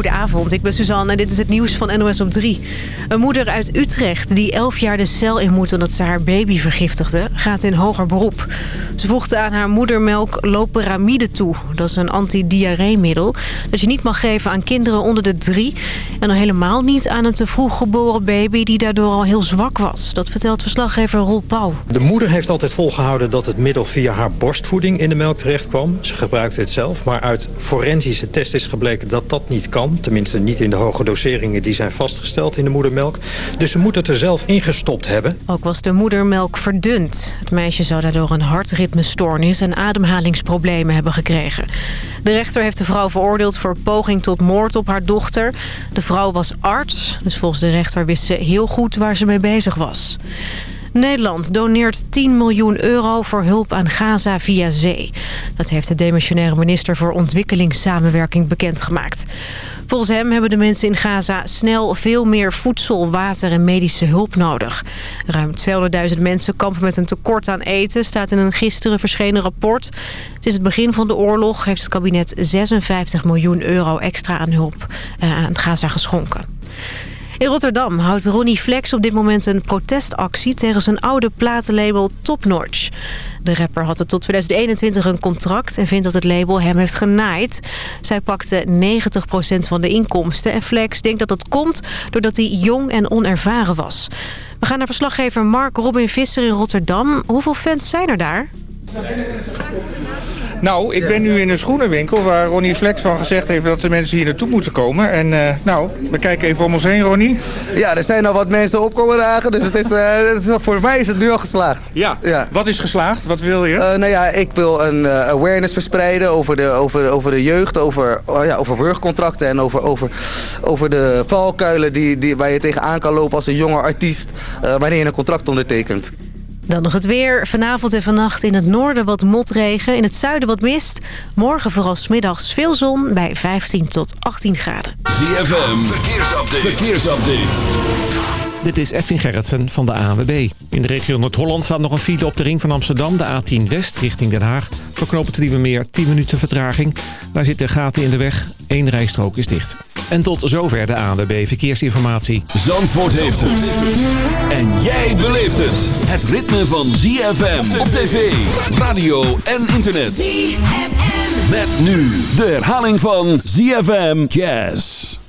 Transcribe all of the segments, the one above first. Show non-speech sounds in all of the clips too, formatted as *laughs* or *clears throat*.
Goedenavond, ik ben Suzanne en dit is het nieuws van NOS op 3. Een moeder uit Utrecht die 11 jaar de cel in moet omdat ze haar baby vergiftigde... gaat in hoger beroep. Ze voegde aan haar moedermelk loperamide toe. Dat is een antidiarreemiddel dat je niet mag geven aan kinderen onder de drie... en dan helemaal niet aan een te vroeg geboren baby die daardoor al heel zwak was. Dat vertelt verslaggever Roel Pauw. De moeder heeft altijd volgehouden dat het middel via haar borstvoeding in de melk terecht kwam. Ze gebruikte het zelf, maar uit forensische test is gebleken dat dat niet kan. Tenminste niet in de hoge doseringen die zijn vastgesteld in de moedermelk. Dus ze moet het er zelf ingestopt hebben. Ook was de moedermelk verdund. Het meisje zou daardoor een hartritmestoornis en ademhalingsproblemen hebben gekregen. De rechter heeft de vrouw veroordeeld voor poging tot moord op haar dochter. De vrouw was arts, dus volgens de rechter wist ze heel goed waar ze mee bezig was. Nederland doneert 10 miljoen euro voor hulp aan Gaza via zee. Dat heeft de demissionaire minister voor ontwikkelingssamenwerking bekendgemaakt. Volgens hem hebben de mensen in Gaza snel veel meer voedsel, water en medische hulp nodig. Ruim 200.000 mensen kampen met een tekort aan eten, staat in een gisteren verschenen rapport. Sinds het begin van de oorlog heeft het kabinet 56 miljoen euro extra aan hulp aan Gaza geschonken. In Rotterdam houdt Ronnie Flex op dit moment een protestactie tegen zijn oude platenlabel Top Notch. De rapper had het tot 2021 een contract en vindt dat het label hem heeft genaaid. Zij pakte 90% van de inkomsten en Flex denkt dat dat komt doordat hij jong en onervaren was. We gaan naar verslaggever Mark Robin Visser in Rotterdam. Hoeveel fans zijn er daar? Nou, ik ben nu in een schoenenwinkel waar Ronnie Flex van gezegd heeft dat de mensen hier naartoe moeten komen. En uh, nou, we kijken even om ons heen, Ronnie. Ja, er zijn al wat mensen opkomen dagen, dus het is, uh, het is, voor mij is het nu al geslaagd. Ja. ja. Wat is geslaagd? Wat wil je? Uh, nou ja, ik wil een awareness verspreiden over de, over, over de jeugd, over, oh ja, over workcontracten en over, over, over de valkuilen die, die, waar je tegenaan kan lopen als een jonge artiest wanneer je een contract ondertekent. Dan nog het weer. Vanavond en vannacht in het noorden wat motregen. In het zuiden wat mist. Morgen vooral smiddags veel zon bij 15 tot 18 graden. ZFM, verkeersupdate. verkeersupdate. Dit is Edwin Gerritsen van de ANWB. In de regio Noord-Holland staat nog een file op de ring van Amsterdam... de A10 West richting Den Haag. Voor knopen te meer 10 minuten vertraging. Daar zitten gaten in de weg. Eén rijstrook is dicht. En tot zover de ANWB Verkeersinformatie. Zandvoort heeft het. En jij beleeft het. Het ritme van ZFM op tv, radio en internet. ZFM. Met nu de herhaling van ZFM Jazz.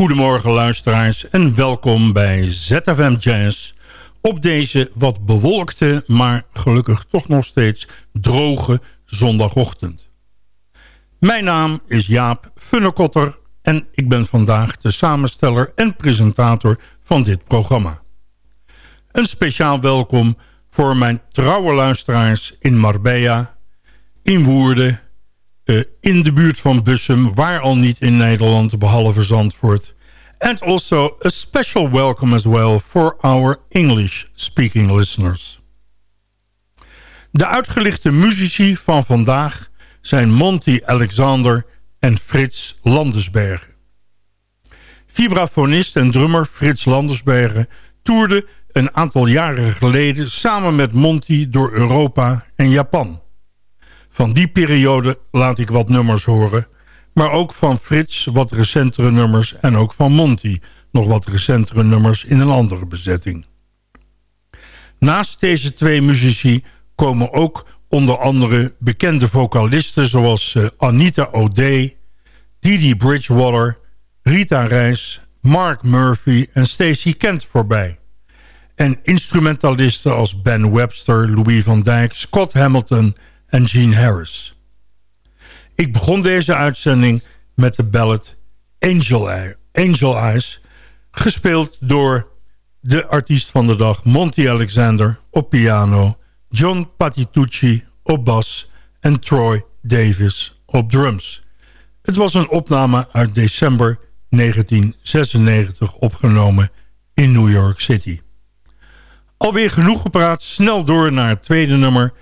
Goedemorgen luisteraars en welkom bij ZFM Jazz... op deze wat bewolkte, maar gelukkig toch nog steeds droge zondagochtend. Mijn naam is Jaap Funnekotter en ik ben vandaag de samensteller en presentator van dit programma. Een speciaal welkom voor mijn trouwe luisteraars in Marbella, in Woerden in de buurt van Bussum, waar al niet in Nederland, behalve Zandvoort. And also a special welcome as well for our English-speaking listeners. De uitgelichte muzici van vandaag zijn Monty Alexander en Frits Landersbergen. Vibrafonist en drummer Frits Landersbergen toerde een aantal jaren geleden samen met Monty door Europa en Japan. Van die periode laat ik wat nummers horen. Maar ook van Frits wat recentere nummers en ook van Monty nog wat recentere nummers in een andere bezetting. Naast deze twee muzici komen ook onder andere bekende vocalisten zoals eh, Anita O'Day, Didi Bridgewater, Rita Reis, Mark Murphy en Stacey Kent voorbij. En instrumentalisten als Ben Webster, Louis van Dijk, Scott Hamilton en Gene Harris. Ik begon deze uitzending met de ballad Angel, Angel Eyes... gespeeld door de artiest van de dag Monty Alexander op piano... John Patitucci op bas en Troy Davis op drums. Het was een opname uit december 1996 opgenomen in New York City. Alweer genoeg gepraat, snel door naar het tweede nummer...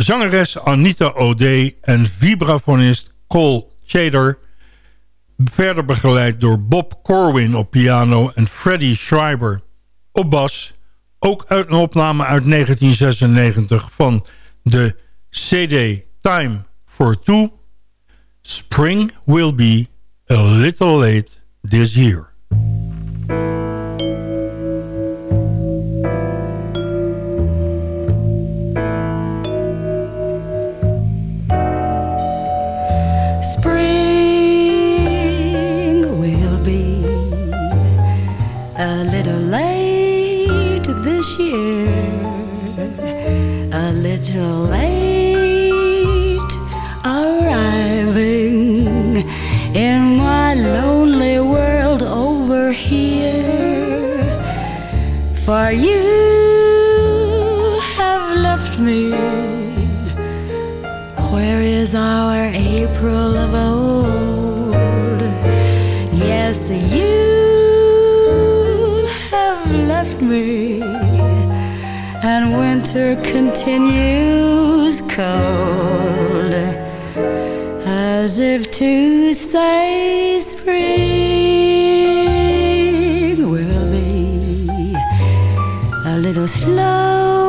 Zangeres Anita O'Day en vibrafonist Cole Chader... verder begeleid door Bob Corwin op piano en Freddie Schreiber op bas... ook uit een opname uit 1996 van de CD Time for Two... Spring will be a little late this year. For you have left me. Where is our April of old? Yes, you have left me. And winter continues cold. As if to say spring will be a little slow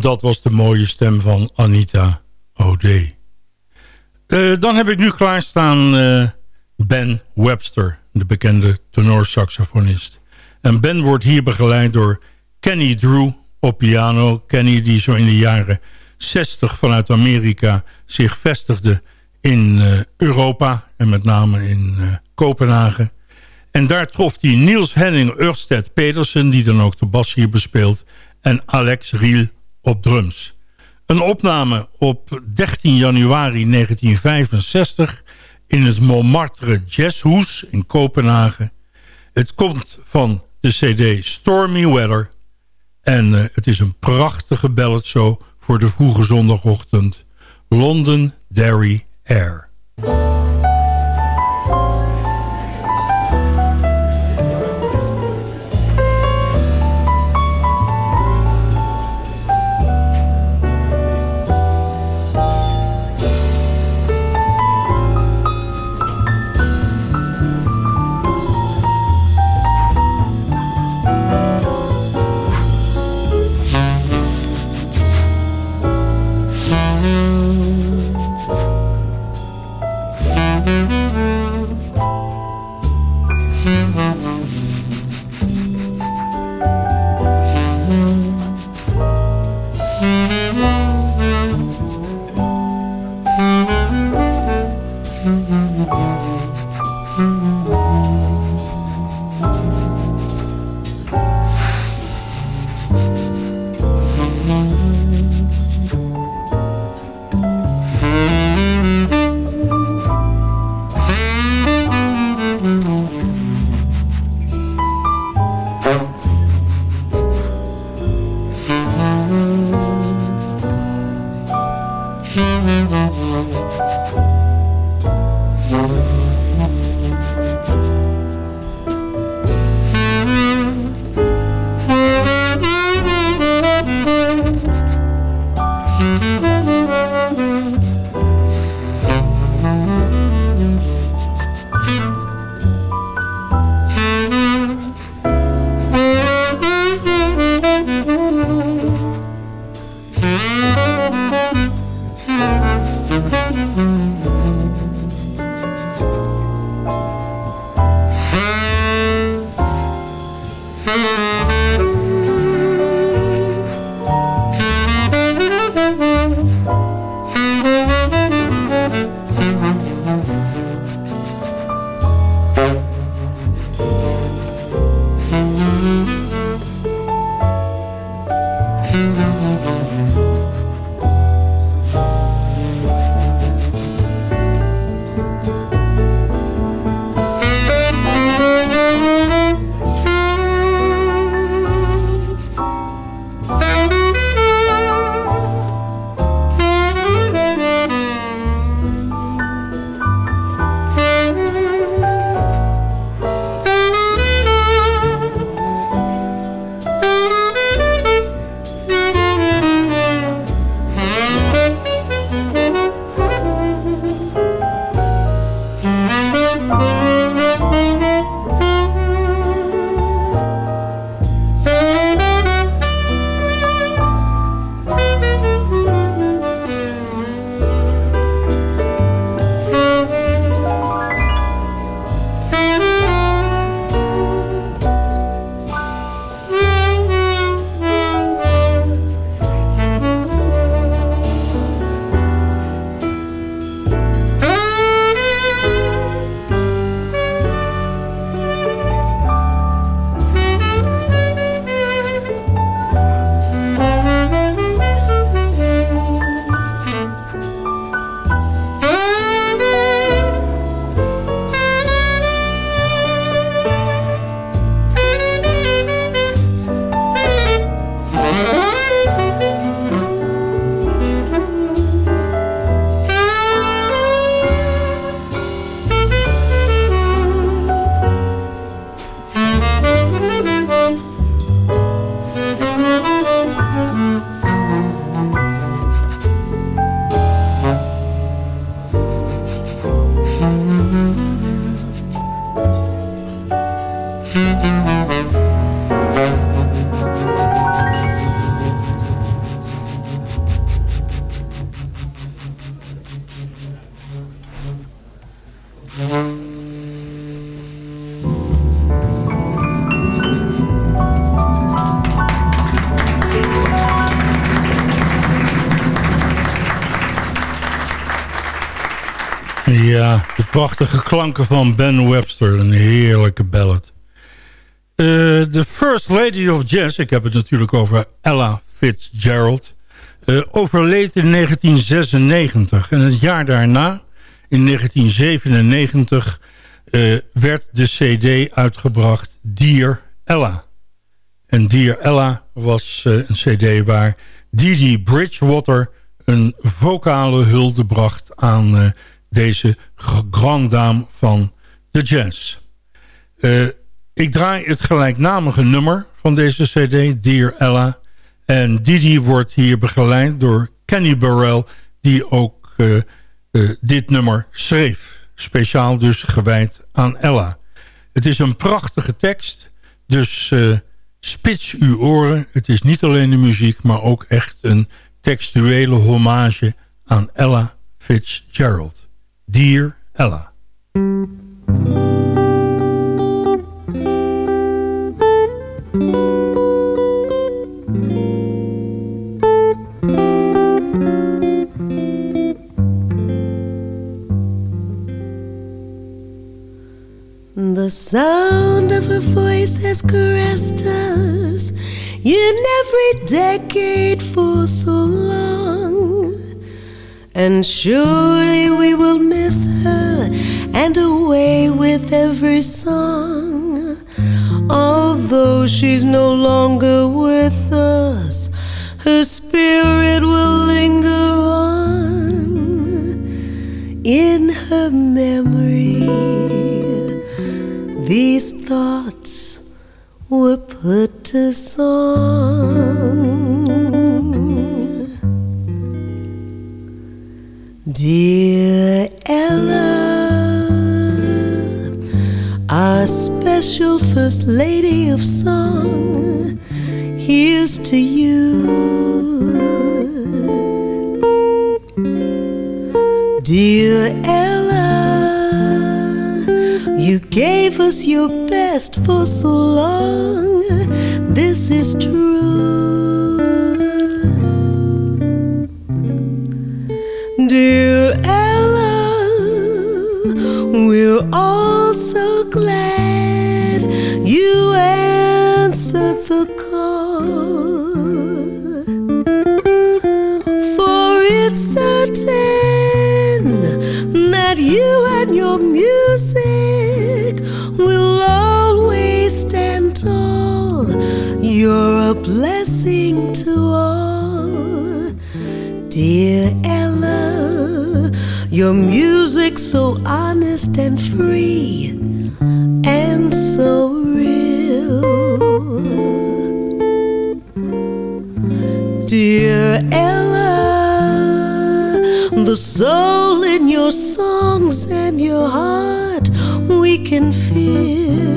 dat was de mooie stem van Anita O'Day. Eh, dan heb ik nu klaarstaan eh Ben Webster, de bekende tenorsaxofonist. En Ben wordt hier begeleid door Kenny Drew op piano. Kenny die zo in de jaren 60 vanuit Amerika zich vestigde in eh, Europa en met name in Kopenhagen. En daar trof hij Niels Henning Ørsted Pedersen, die dan ook de bas hier bespeelt, en Alex Riel op drums. Een opname op 13 januari 1965 in het Montmartre Jazzhoes in Kopenhagen. Het komt van de cd Stormy Weather. En eh, het is een prachtige balladshow voor de vroege zondagochtend. London Dairy Air. Prachtige klanken van Ben Webster. Een heerlijke ballad. Eh, de First Lady of Jazz, ik heb het natuurlijk over Ella Fitzgerald... Uh, overleed in 1996. En het jaar daarna, in 1997, uh, werd de cd uitgebracht Dear Ella. En Dear Ella was een cd waar Didi Bridgewater een vocale hulde bracht aan deze grand dame van de jazz. ik draai het gelijknamige nummer van deze cd, Dear Ella... En Didi wordt hier begeleid door Kenny Burrell... die ook uh, uh, dit nummer schreef. Speciaal dus gewijd aan Ella. Het is een prachtige tekst, dus spits uw oren. Het is niet alleen de muziek, maar ook echt een textuele hommage aan Ella Fitzgerald. Dear Ella. The sound of her voice has caressed us in every decade for so long. And surely we will miss her and away with every song. Although she's no longer with us, her spirit will linger on in her memory these thoughts were put to song. Dear Ella, our special First Lady of Song, here's to you. Dear Ella, you gave us your best for so long. This is true. All so glad you answered the call. For it's certain that you and your music will always stand tall. You're a blessing to all, dear Ella. Your music so honest and free, and so real, dear Ella. The soul in your songs and your heart we can feel.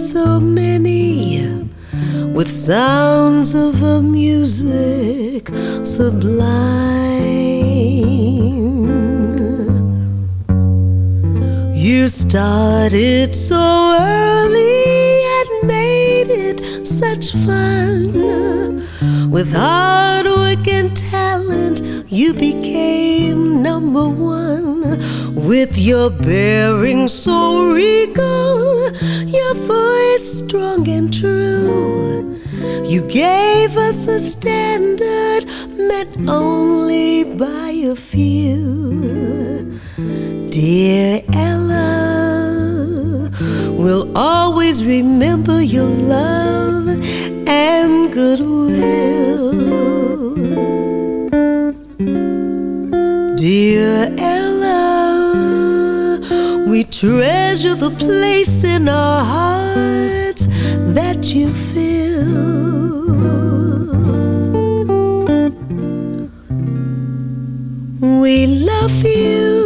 So many with sounds of a music sublime. You started so early and made it such fun. With hard work and talent, you became number one. With your bearing so regal, strong and true. You gave us a standard met only by a few. Dear Ella, we'll always remember your love and goodwill. Dear Ella, we treasure the place in our hearts that you feel. We love you.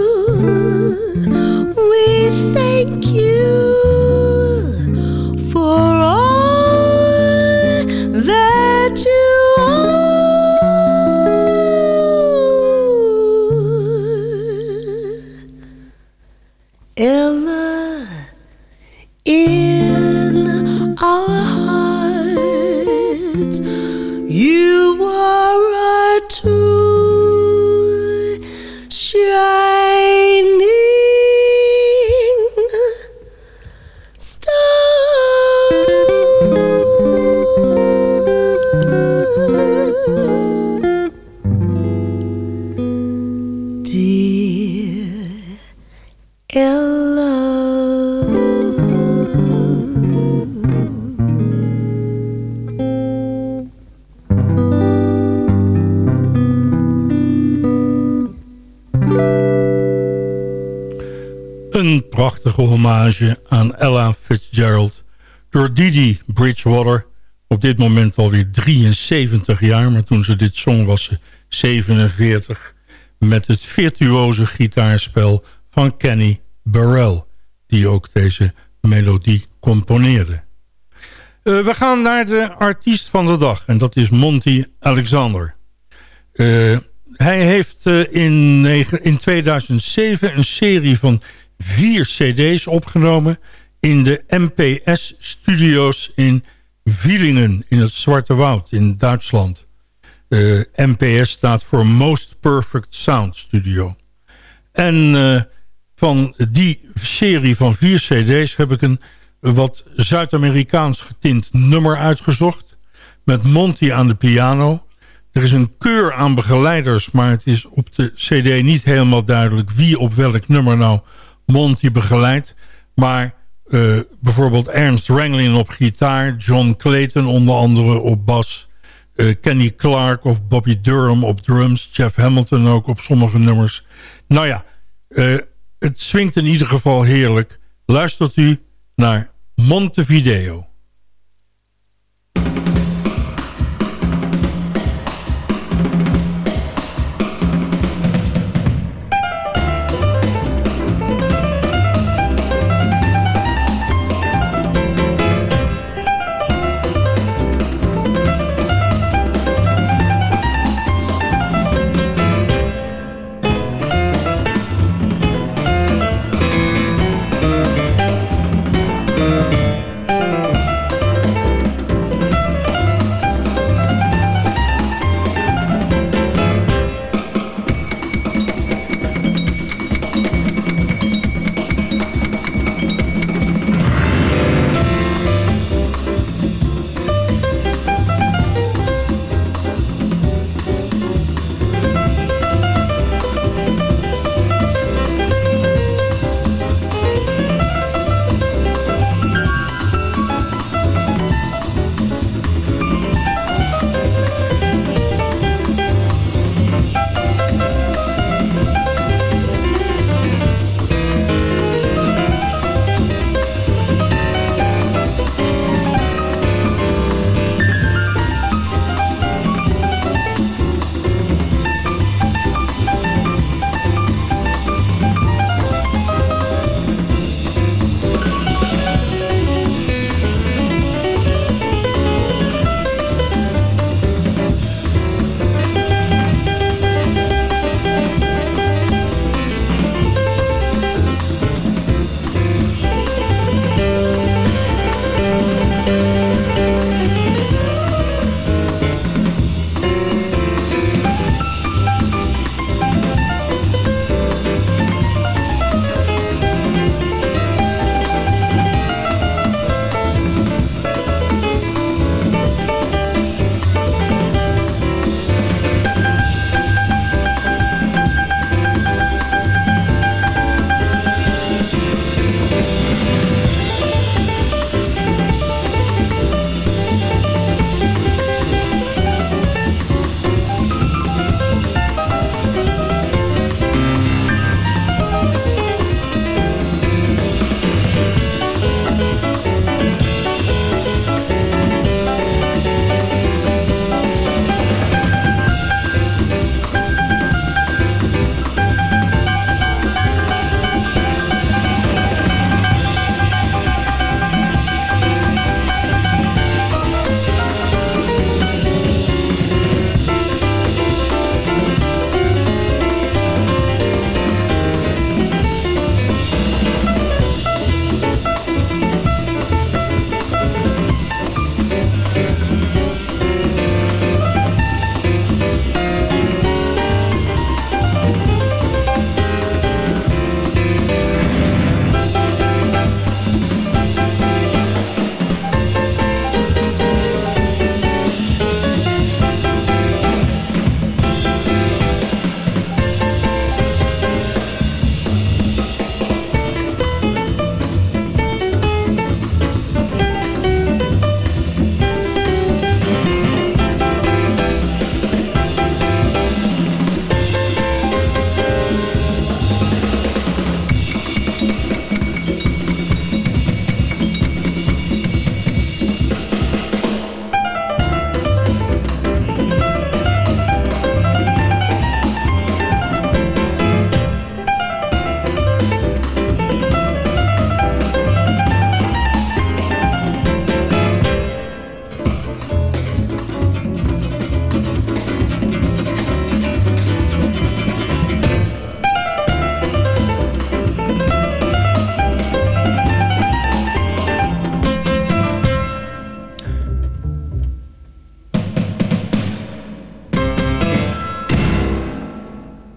Door Didi Bridgewater. Op dit moment alweer 73 jaar, maar toen ze dit zong was ze 47. Met het virtuoze gitaarspel van Kenny Burrell, die ook deze melodie componeerde. Uh, we gaan naar de artiest van de dag en dat is Monty Alexander. Uh, hij heeft uh, in, in 2007 een serie van vier cd's opgenomen in de MPS-studio's in Wielingen in het Zwarte Woud in Duitsland. MPS staat voor Most Perfect Sound Studio. En uh, van die serie van vier cd's heb ik een wat Zuid-Amerikaans getint nummer uitgezocht. Met Monty aan de piano. Er is een keur aan begeleiders, maar het is op de cd niet helemaal duidelijk wie op welk nummer nou Monty begeleidt. Maar uh, bijvoorbeeld Ernst Ranglin op gitaar, John Clayton onder andere op bas... Uh, Kenny Clark of Bobby Durham op drums, Jeff Hamilton ook op sommige nummers. Nou ja, uh, het swingt in ieder geval heerlijk. Luistert u naar Montevideo.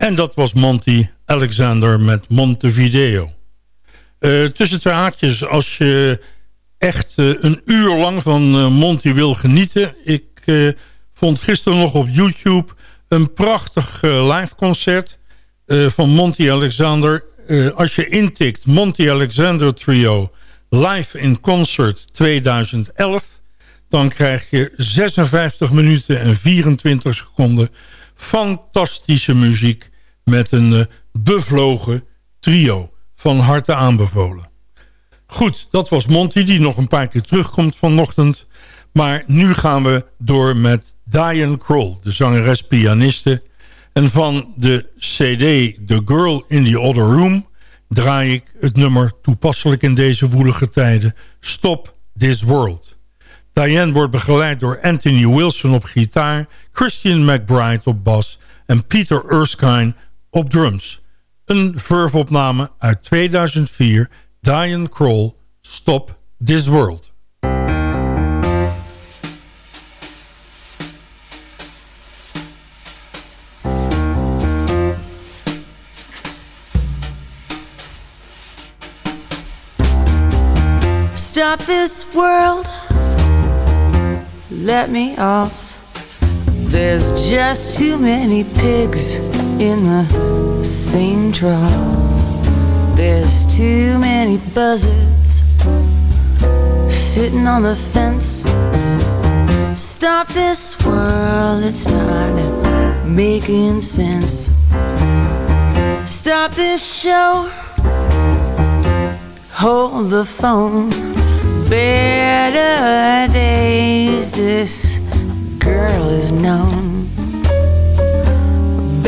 En dat was Monty Alexander met Montevideo. Uh, tussen twee haakjes, als je echt uh, een uur lang van uh, Monty wil genieten... ik vond gisteren nog op YouTube een prachtig live concert van Monty Alexander. als je intikt Monty Alexander Trio live in concert 2011... dan krijg je 56 minuten en 24 seconden fantastische muziek... met een bevlogen trio van harte aanbevolen. Goed, dat was Monty die nog een paar keer terugkomt vanochtend. Maar nu gaan we door met Diane Kroll, de zangeres-pianiste. En van de cd The Girl in the Other Room draai ik het nummer toepasselijk in deze woelige tijden. Stop This World. Diane wordt begeleid door Anthony Wilson op gitaar... Christian McBride op bas en Peter Erskine op drums. Een verfopname uit 2004, Diane Kroll, Stop This World. Stop this world, let me off. There's just too many pigs in the same trough. There's too many buzzards sitting on the fence. Stop this world, it's not making sense. Stop this show, hold the phone. Better days, this girl is known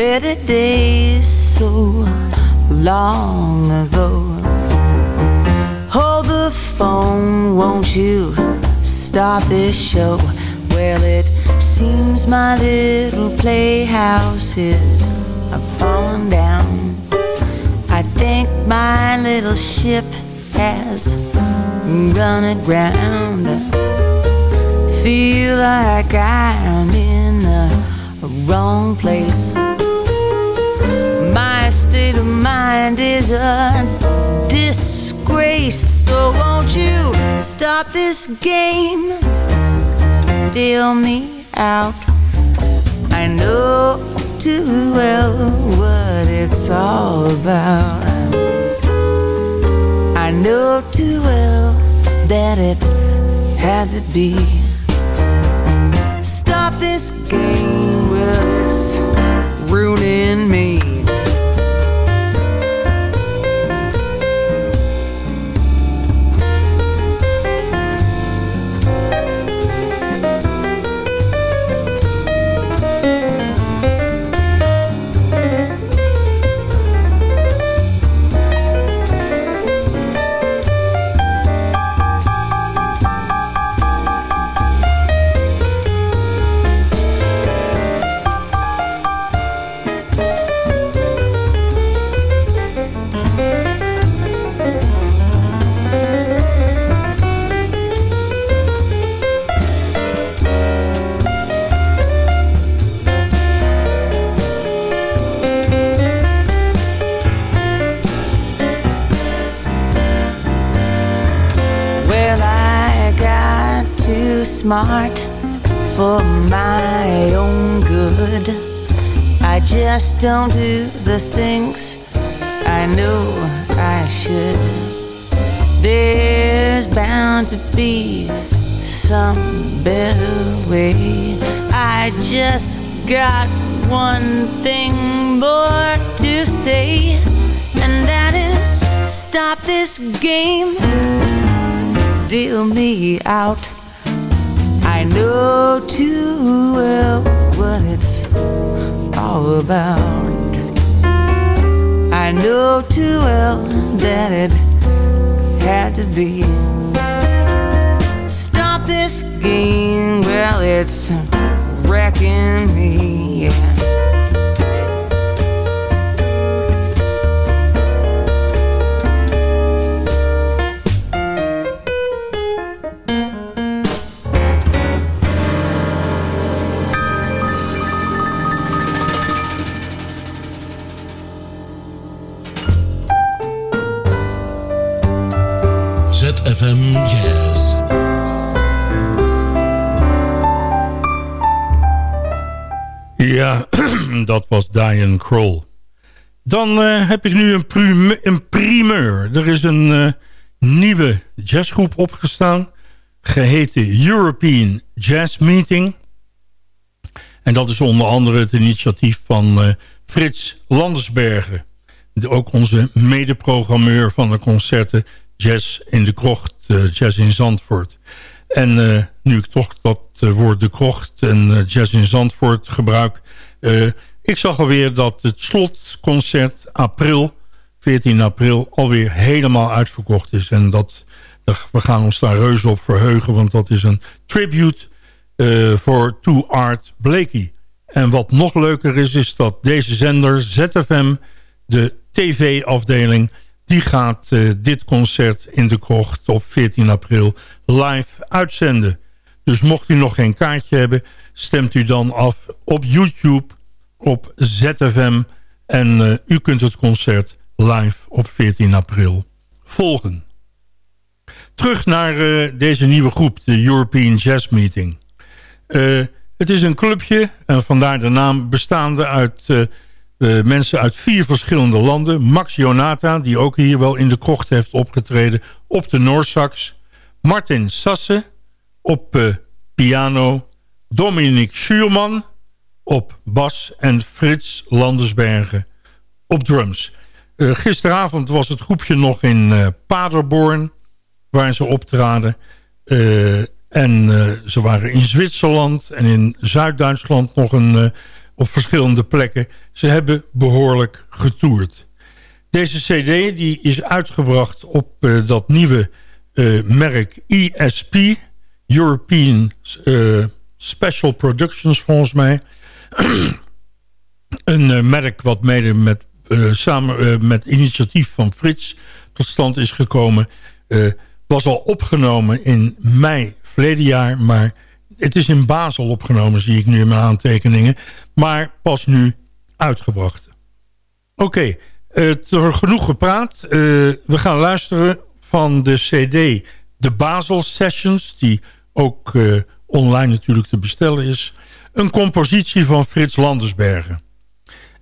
better days so long ago. Hold the phone, won't you stop this show? Well, it seems my little playhouse is falling down. I think my little ship has run aground. Feel like I'm in the wrong place mind is a disgrace. So won't you stop this game? Deal me out. I know too well what it's all about. I know too well that it had to be. Stop this game, well, it's ruining me. Smart for my own good. I just don't do the things I know I should. There's bound to be some better way. I just got one thing more to say, and that is stop this game, deal me out. I know too well what it's all about. I know too well that it had to be. Stop this game, well, it's wrecking me. Yeah. Ja, *clears throat* dat was Diane Kroll. Dan uh, heb ik nu een, prime, een, primeur. Er is een uh, nieuwe jazzgroep opgestaan. Geheten European Jazz Meeting. En dat is onder andere het initiatief van uh, Frits Landersbergen. De, ook onze medeprogrammeur van de concerten Jazz in de Krocht, Jazz in Zandvoort. En nu ik toch dat woord de Krocht en Jazz in Zandvoort gebruik... Ik zag alweer dat het slotconcert april, 14 april, alweer helemaal uitverkocht is. En dat, we gaan ons daar reuze op verheugen, want dat is een tribute voor To Art Blakey. En wat nog leuker is, is dat deze zender, ZFM, de tv-afdeling... die gaat uh, dit concert in de krocht op 14 april live uitzenden. Dus mocht u nog geen kaartje hebben, stemt u dan af op YouTube op ZFM. En uh, u kunt het concert live op 14 april volgen. Terug naar uh, deze nieuwe groep, de European Jazz Meeting. Het is een clubje, en vandaar de naam, bestaande uit mensen uit vier verschillende landen. Max Jonata, die ook hier wel in de krocht heeft opgetreden, op de Noorsax. Martin Sasse op piano. Dominique Schuurman op bas en Frits Landersbergen op drums. Uh, gisteravond was het groepje nog in Paderborn, waar ze optraden. En ze waren in Zwitserland en in Zuid-Duitsland nog een, op verschillende plekken. Ze hebben behoorlijk getoerd. Deze cd die is uitgebracht op dat nieuwe merk ESP, European Special Productions volgens mij *clears throat* een merk wat mede met, samen met initiatief van Frits tot stand is gekomen. was al opgenomen in mei verleden jaar, maar het is in Basel opgenomen, zie ik nu in mijn aantekeningen. Maar pas nu uitgebracht. Oké, okay, genoeg gepraat. we gaan luisteren van de cd de Basel Sessions, die ook online natuurlijk te bestellen is een compositie van Frits Landersbergen.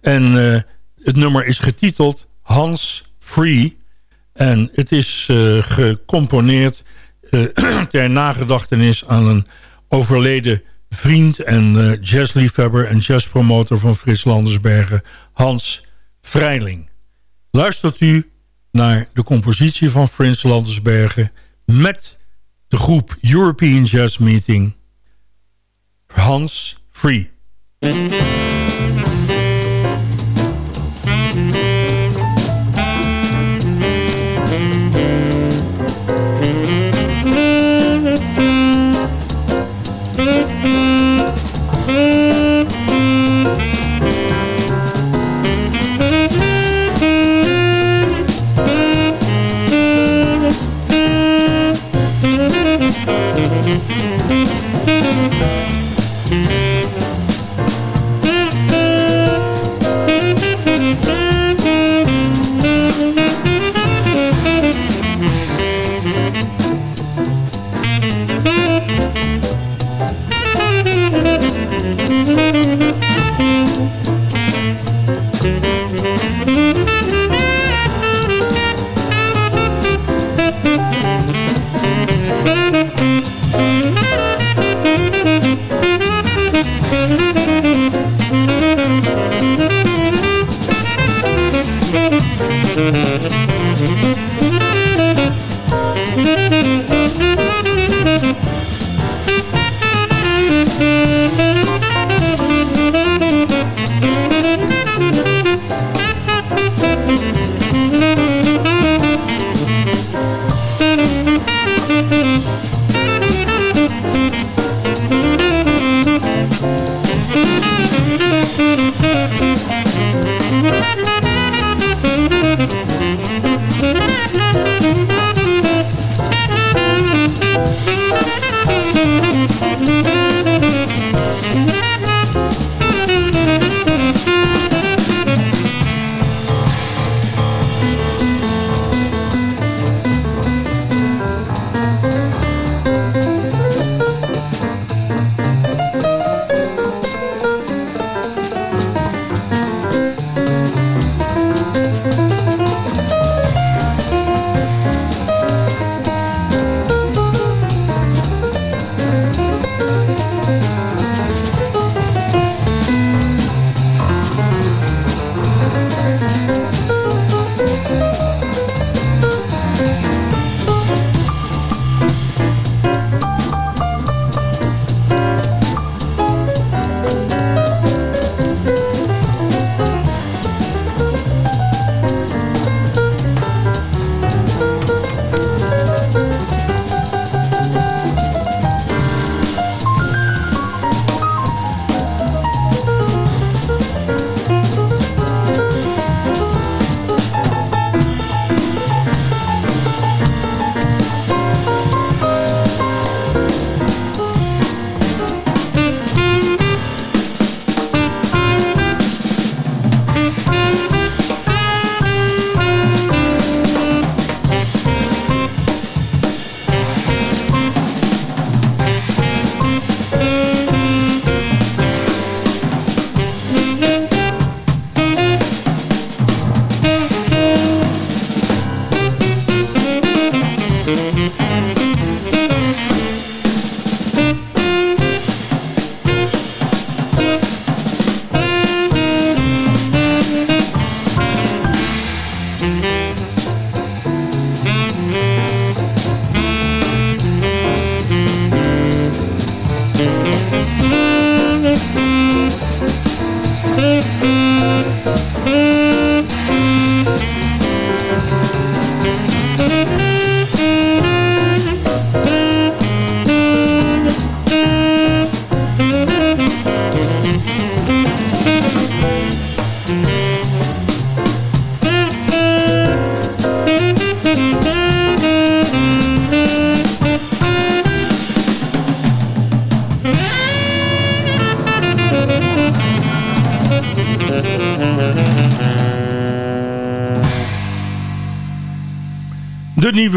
En het nummer is getiteld Hans Free. En het is gecomponeerd *clears throat* ter nagedachtenis aan een overleden vriend en jazzliefhebber en jazzpromotor van Frits Landersbergen, Hans Vrijling. Luistert u naar de compositie van Frits Landersbergen met de groep European Jazz Meeting Hans Free.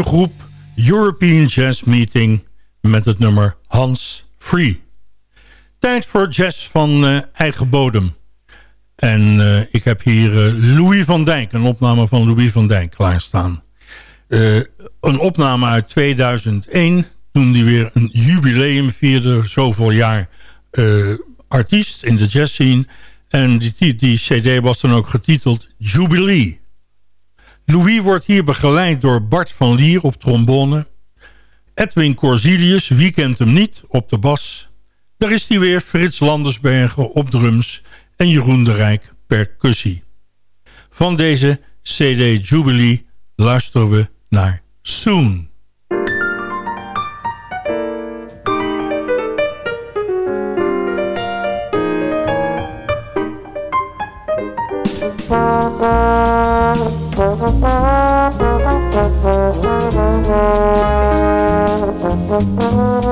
Groep European Jazz Meeting met het nummer Hans Free. Tijd voor jazz van uh, eigen bodem. En uh, ik heb hier uh, Louis van Dijk, een opname van Louis van Dijk klaarstaan. een opname uit 2001, toen hij weer een jubileum vierde, zoveel jaar artiest in de jazz scene. En die, die cd was dan ook getiteld Jubilee. Louis wordt hier begeleid door Bart van Lier op trombone. Edwin Corsilius, wie kent hem niet, op de bas. Daar is hij weer, Frits Landersbergen op drums en Jeroen de Rijk percussie. Van deze CD Jubilee luisteren we naar Soon. Música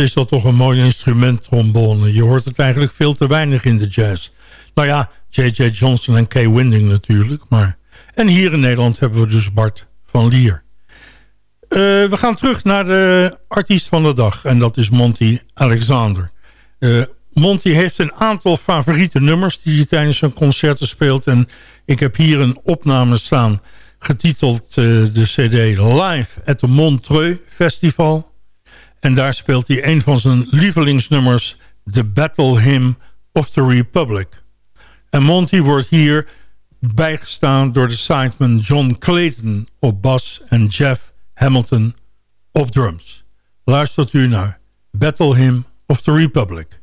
is dat toch een mooi instrument, trombone. Je hoort het eigenlijk veel te weinig in de jazz. Nou ja, J.J. Johnson en Kay Winding natuurlijk. Maar... En hier in Nederland hebben we dus Bart van Lier. Uh, we gaan terug naar de artiest van de dag. En dat is Monty Alexander. Uh, Monty heeft een aantal favoriete nummers... die hij tijdens zijn concerten speelt. En ik heb hier een opname staan... getiteld uh, de cd Live at the Montreux Festival. En daar speelt hij een van zijn lievelingsnummers... The Battle Hymn of the Republic. En Monty wordt hier bijgestaan door de sideman John Clayton op bas... en Jeff Hamilton op drums. Luistert u naar Battle Hymn of the Republic.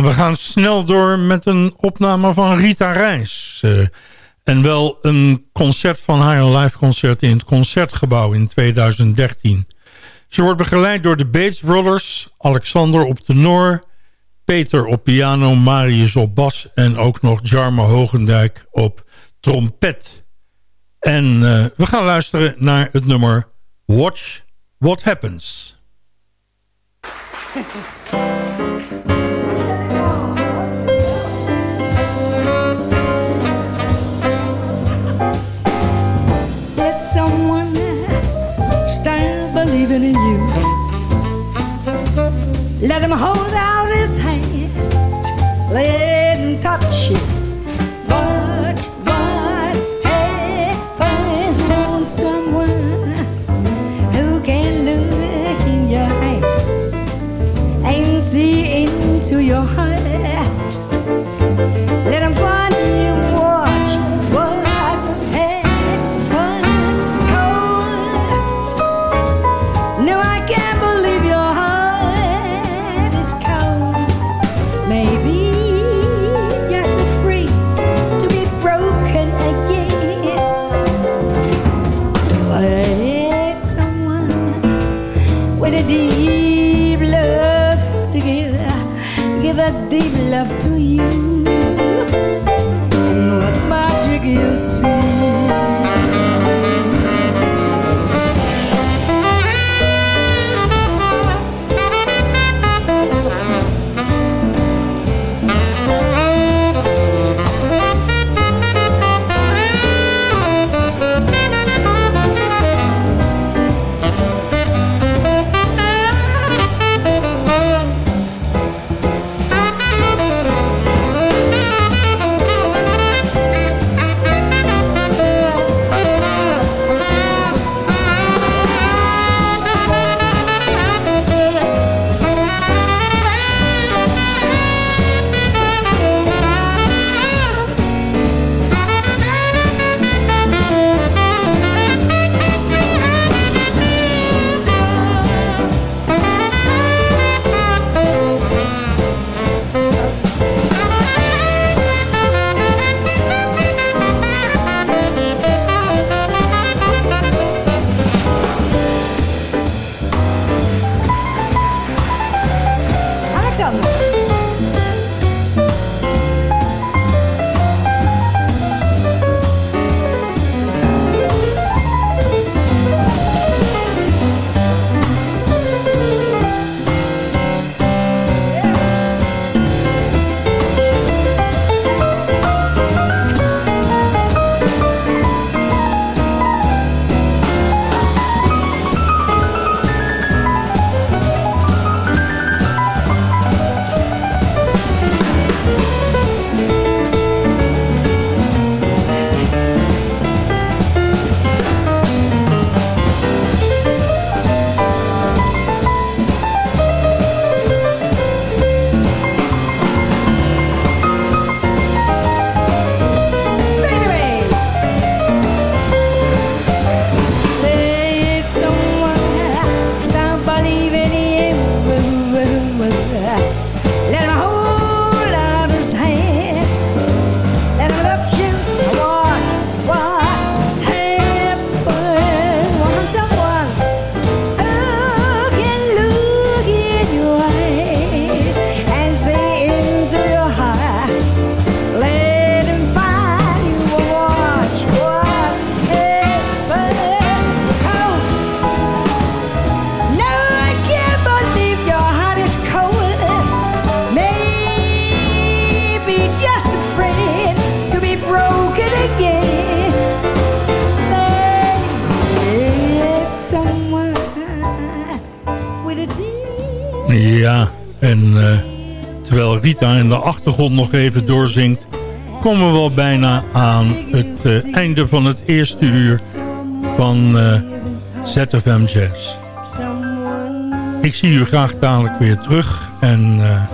Ja, we gaan snel door met een opname van Rita Reis. Uh, en wel een concert van haar, een live concert in het Concertgebouw in 2013. Ze wordt begeleid door de Bates Brothers, Alexander op tenor... Peter op piano, Marius op bas en ook nog Jarmo Hogendijk op trompet. En uh, we gaan luisteren naar het nummer Watch What Happens. *laughs* Let him hold out his hand. Let him touch you. Watch what happens when someone who can look in your eyes and see into your heart. Nog even doorzingt... komen we wel bijna aan het eh, einde van het eerste uur van eh, ZFM Jazz. Ik zie u graag dadelijk weer terug. En eh,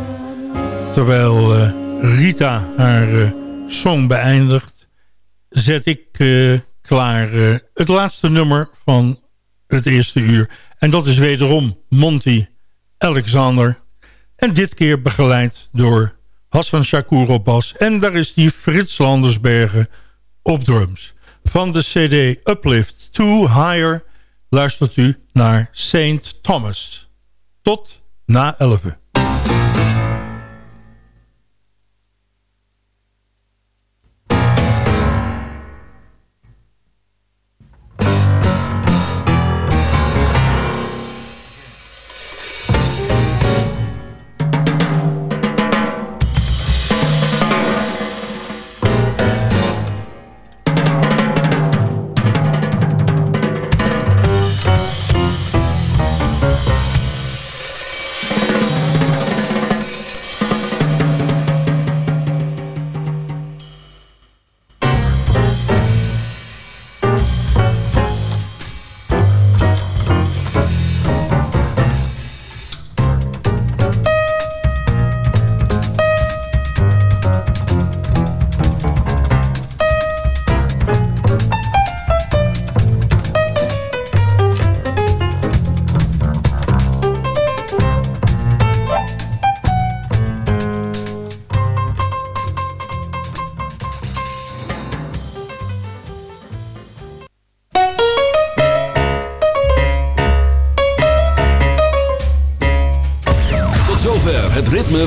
terwijl Rita haar song beëindigt... zet ik klaar het laatste nummer van het eerste uur. En dat is wederom Monty Alexander. En dit keer begeleid door Hassan Shakur op bas. En daar is die Frits Landersbergen op drums. Van de cd Uplift to Higher luistert u naar Saint Thomas. Tot na 11.